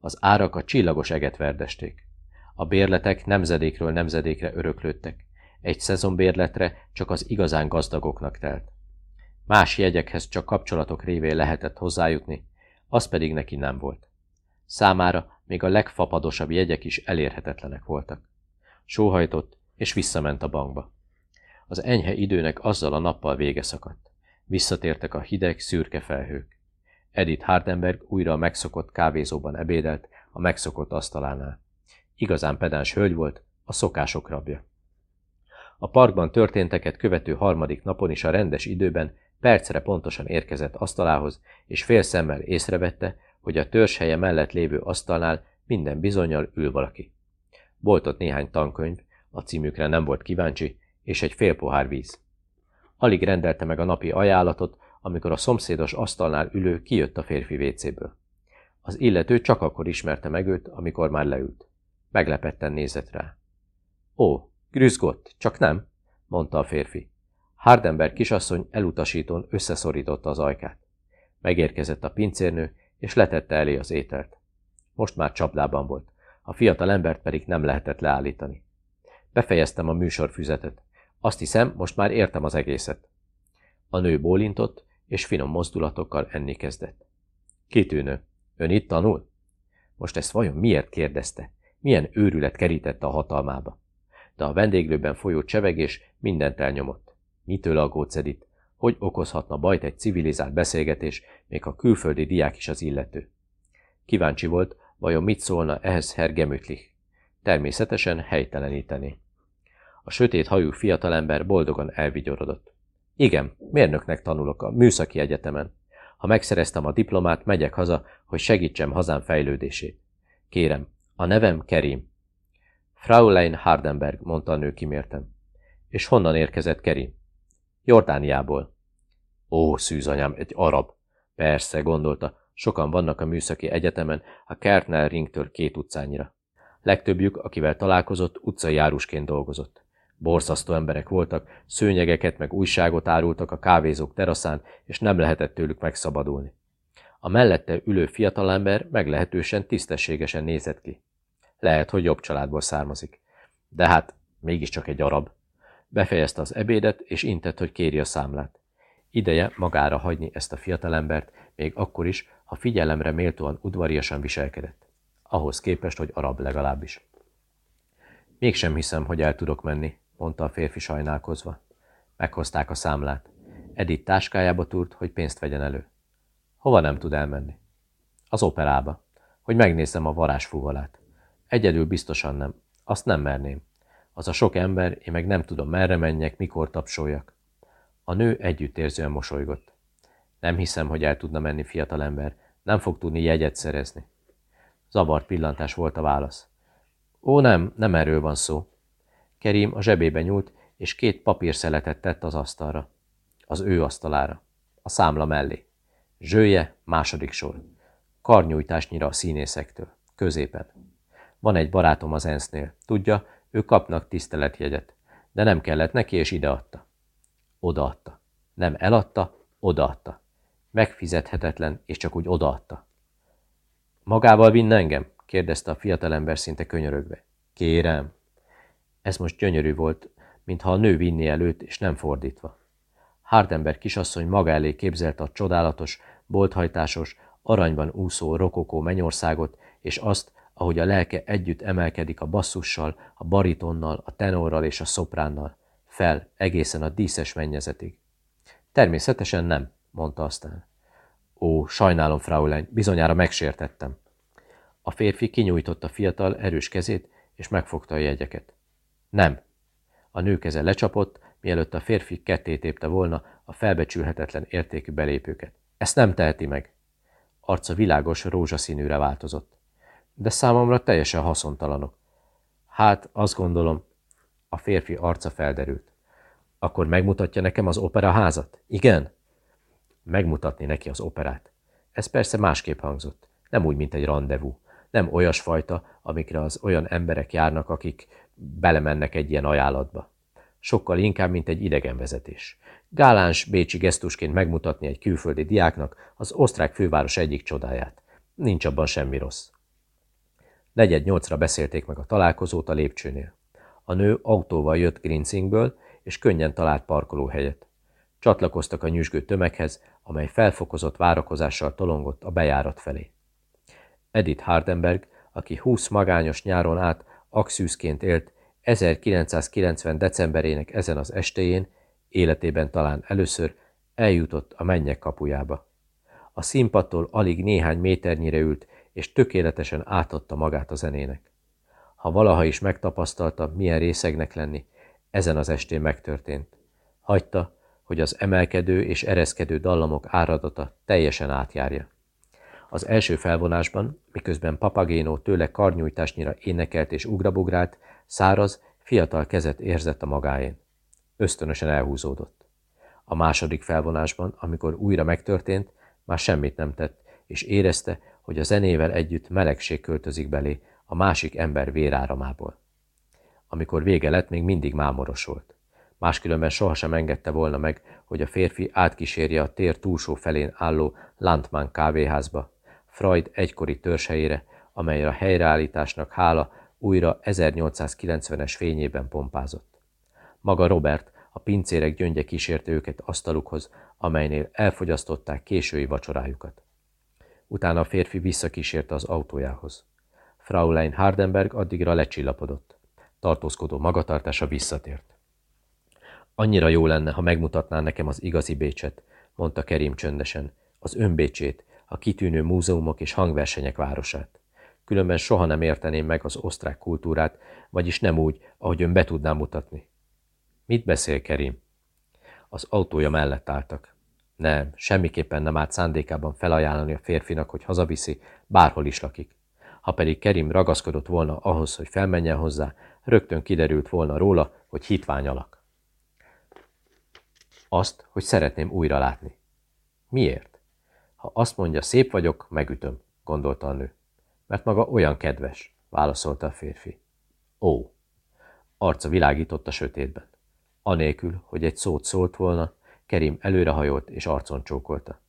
Az árak a csillagos eget verdesték. A bérletek nemzedékről nemzedékre öröklődtek. Egy szezonbérletre csak az igazán gazdagoknak telt. Más jegyekhez csak kapcsolatok révén lehetett hozzájutni, az pedig neki nem volt. Számára még a legfapadosabb jegyek is elérhetetlenek voltak. Sóhajtott, és visszament a bankba. Az enyhe időnek azzal a nappal vége szakadt. Visszatértek a hideg, szürke felhők. Edith Hardenberg újra a megszokott kávézóban ebédelt, a megszokott asztalánál. Igazán pedáns hölgy volt, a szokások rabja. A parkban történteket követő harmadik napon is a rendes időben percre pontosan érkezett asztalához, és fél szemmel észrevette, hogy a törzshelye mellett lévő asztalnál minden bizonyal ül valaki. Volt ott néhány tankönyv, a címükre nem volt kíváncsi, és egy fél pohár víz. Alig rendelte meg a napi ajánlatot, amikor a szomszédos asztalnál ülő kijött a férfi vécéből. Az illető csak akkor ismerte meg őt, amikor már leült. Meglepetten nézett rá. Ó, Grüzgott, csak nem, mondta a férfi. Hardenberg kisasszony elutasítón összeszorította az ajkát. Megérkezett a pincérnő, és letette elé az ételt. Most már csapdában volt, a fiatal embert pedig nem lehetett leállítani. Befejeztem a műsorfüzetet. Azt hiszem, most már értem az egészet. A nő bólintott, és finom mozdulatokkal enni kezdett. Kitűnő. Ön itt tanul? Most ezt vajon miért kérdezte? Milyen őrület kerítette a hatalmába? De a vendéglőben folyó csevegés mindent elnyomott. Mitől aggódsz? Hogy okozhatna bajt egy civilizált beszélgetés, még a külföldi diák is az illető? Kíváncsi volt, vajon mit szólna ehhez Herr Gemütlich. Természetesen helyteleníteni. A sötét hajú fiatalember boldogan elvigyorodott. Igen, mérnöknek tanulok a műszaki egyetemen. Ha megszereztem a diplomát, megyek haza, hogy segítsem hazám fejlődését. Kérem, a nevem Kerim. Fraulein Hardenberg, mondta a nő kimérten. És honnan érkezett Kerim? Jordániából. Ó, szűzanyám, egy arab. Persze, gondolta, sokan vannak a műszaki egyetemen, a Kertnel ringtől két utcányira. Legtöbbjük, akivel találkozott, utcai járusként dolgozott. Borzasztó emberek voltak, szőnyegeket meg újságot árultak a kávézók teraszán, és nem lehetett tőlük megszabadulni. A mellette ülő fiatalember meglehetősen tisztességesen nézett ki. Lehet, hogy jobb családból származik. De hát, mégiscsak egy arab. Befejezte az ebédet, és intett, hogy kéri a számlát. Ideje magára hagyni ezt a fiatalembert, még akkor is, ha figyelemre méltóan udvariasan viselkedett. Ahhoz képest, hogy arab legalábbis. Mégsem hiszem, hogy el tudok menni, mondta a férfi sajnálkozva. Meghozták a számlát. Edith táskájába túrt, hogy pénzt vegyen elő. Hova nem tud elmenni? Az operába, hogy megnézzem a varázsfúvalát. Egyedül biztosan nem. Azt nem merném. Az a sok ember, én meg nem tudom, merre menjek, mikor tapsoljak. A nő együttérzően mosolygott. Nem hiszem, hogy el tudna menni fiatalember. Nem fog tudni jegyet szerezni. Zavart pillantás volt a válasz. Ó, nem, nem erről van szó. Kerim a zsebébe nyúlt, és két papírszeletet tett az asztalra. Az ő asztalára. A számla mellé. Zsője, második sor. Karnyújtásnyira a színészektől. Középen. Van egy barátom az ENSZ-nél. Tudja, ők kapnak tiszteletjegyet. De nem kellett neki, és ideadta. Odaadta. Nem eladta, odaadta. Megfizethetetlen, és csak úgy odaadta. Magával vinne engem? kérdezte a fiatalember szinte könyörögve. Kérem. Ez most gyönyörű volt, mintha a nő vinni előtt, és nem fordítva. Hardenberg kisasszony maga elé képzelte a csodálatos, bolthajtásos, aranyban úszó rokokó mennyországot, és azt, ahogy a lelke együtt emelkedik a basszussal, a baritonnal, a tenorral és a szopránnal, fel egészen a díszes mennyezetig. Természetesen nem, mondta aztán. Ó, sajnálom, Fraulein, bizonyára megsértettem. A férfi kinyújtotta fiatal, erős kezét, és megfogta a jegyeket. Nem. A nő keze lecsapott, mielőtt a férfi ketté tépte volna a felbecsülhetetlen értékű belépőket. Ezt nem teheti meg. Arca világos, rózsaszínűre változott. De számomra teljesen haszontalanok. Hát, azt gondolom, a férfi arca felderült. Akkor megmutatja nekem az operaházat? Igen? Megmutatni neki az operát. Ez persze másképp hangzott. Nem úgy, mint egy rendezvú. Nem olyasfajta, amikre az olyan emberek járnak, akik belemennek egy ilyen ajánlatba. Sokkal inkább, mint egy idegenvezetés. Gáláns bécsi gesztusként megmutatni egy külföldi diáknak az osztrák főváros egyik csodáját. Nincs abban semmi rossz. Negyed nyolcra beszélték meg a találkozót a lépcsőnél. A nő autóval jött Grinzingből, és könnyen talált parkolóhelyet. Csatlakoztak a nyüzsgő tömeghez, amely felfokozott várakozással tolongott a bejárat felé. Edith Hardenberg, aki húsz magányos nyáron át axűszként élt, 1990. decemberének ezen az estéjén, életében talán először, eljutott a mennyek kapujába. A színpadtól alig néhány méternyire ült, és tökéletesen átadta magát a zenének. Ha valaha is megtapasztalta, milyen részegnek lenni, ezen az estén megtörtént. Hagyta, hogy az emelkedő és ereszkedő dallamok áradata teljesen átjárja. Az első felvonásban, miközben Papagéno tőle karnyújtásnyira énekelt és ugrabugrált, száraz, fiatal kezet érzett a magáén. Ösztönösen elhúzódott. A második felvonásban, amikor újra megtörtént, már semmit nem tett, és érezte, hogy a zenével együtt melegség költözik belé a másik ember véráramából. Amikor vége lett, még mindig mámoros volt. Máskülönben sohasem engedte volna meg, hogy a férfi átkísérje a tér túlsó felén álló Landmann kávéházba, Freud egykori törzshelyére, amelyre a helyreállításnak hála újra 1890-es fényében pompázott. Maga Robert, a pincérek gyöngye kísérte őket asztalukhoz, amelynél elfogyasztották késői vacsorájukat. Utána a férfi visszakísérte az autójához. Fraulein Hardenberg addigra lecsillapodott. Tartózkodó magatartása visszatért. Annyira jó lenne, ha megmutatná nekem az igazi Bécset, mondta Kerim csöndesen, az önbécsét, a kitűnő múzeumok és hangversenyek városát. Különben soha nem érteném meg az osztrák kultúrát, vagyis nem úgy, ahogy ön be tudná mutatni. Mit beszél Kerim? Az autója mellett álltak. Nem, semmiképpen nem állt szándékában felajánlani a férfinak, hogy hazaviszi, bárhol is lakik. Ha pedig Kerim ragaszkodott volna ahhoz, hogy felmenjen hozzá, rögtön kiderült volna róla, hogy hitvány alak. Azt, hogy szeretném újra látni. Miért? Ha azt mondja, szép vagyok, megütöm, gondolta a nő. Mert maga olyan kedves, válaszolta a férfi. Ó, arca világított a sötétben. Anélkül, hogy egy szót szólt volna, Kerim előrehajolt és arcon csókolta.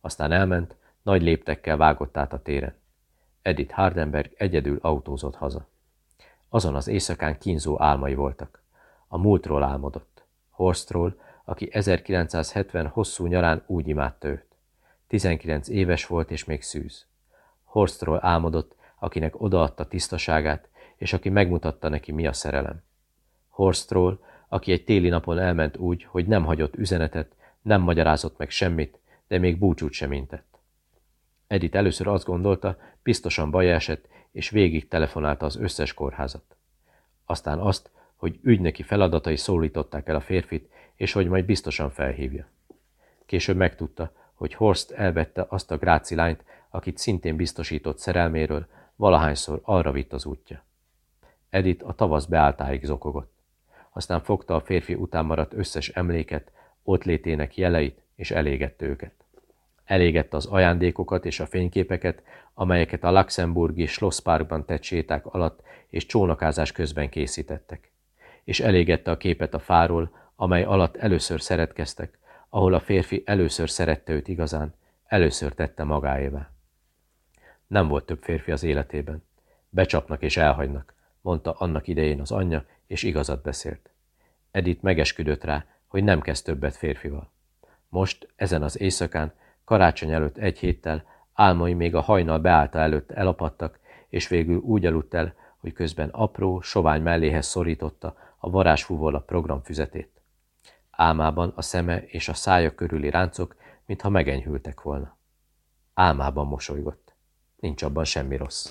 Aztán elment, nagy léptekkel vágott át a téren. Edith Hardenberg egyedül autózott haza. Azon az éjszakán kínzó álmai voltak. A múltról álmodott. Horstról, aki 1970 hosszú nyarán úgy imádta őt. 19 éves volt és még szűz. Horstról álmodott, akinek odaadta tisztaságát, és aki megmutatta neki, mi a szerelem. Horstról, aki egy téli napon elment úgy, hogy nem hagyott üzenetet, nem magyarázott meg semmit, de még búcsút sem intett. Edith először azt gondolta, biztosan baj esett, és végig telefonálta az összes kórházat. Aztán azt, hogy ügynöki feladatai szólították el a férfit, és hogy majd biztosan felhívja. Később megtudta, hogy Horst elvette azt a gráci lányt, akit szintén biztosított szerelméről, valahányszor arra vitt az útja. Edith a tavasz beálltáig zokogott. Aztán fogta a férfi után maradt összes emléket, ott létének jeleit, és elégette őket. Elégette az ajándékokat és a fényképeket, amelyeket a Luxemburgi Schlossparkban tett séták alatt és csónakázás közben készítettek. És elégette a képet a fáról, amely alatt először szeretkeztek, ahol a férfi először szerette őt igazán, először tette magáévá. Nem volt több férfi az életében. Becsapnak és elhagynak, mondta annak idején az anyja, és igazat beszélt. Edith megesküdött rá, hogy nem kezd többet férfival. Most, ezen az éjszakán, karácsony előtt egy héttel, álmai még a hajnal beállta előtt elapadtak, és végül úgy aludt el, hogy közben apró, sovány melléhez szorította a varázsfúvól a programfüzetét. Álmában a szeme és a szája körüli ráncok, mintha megenyhültek volna. Álmában mosolygott. Nincs abban semmi rossz.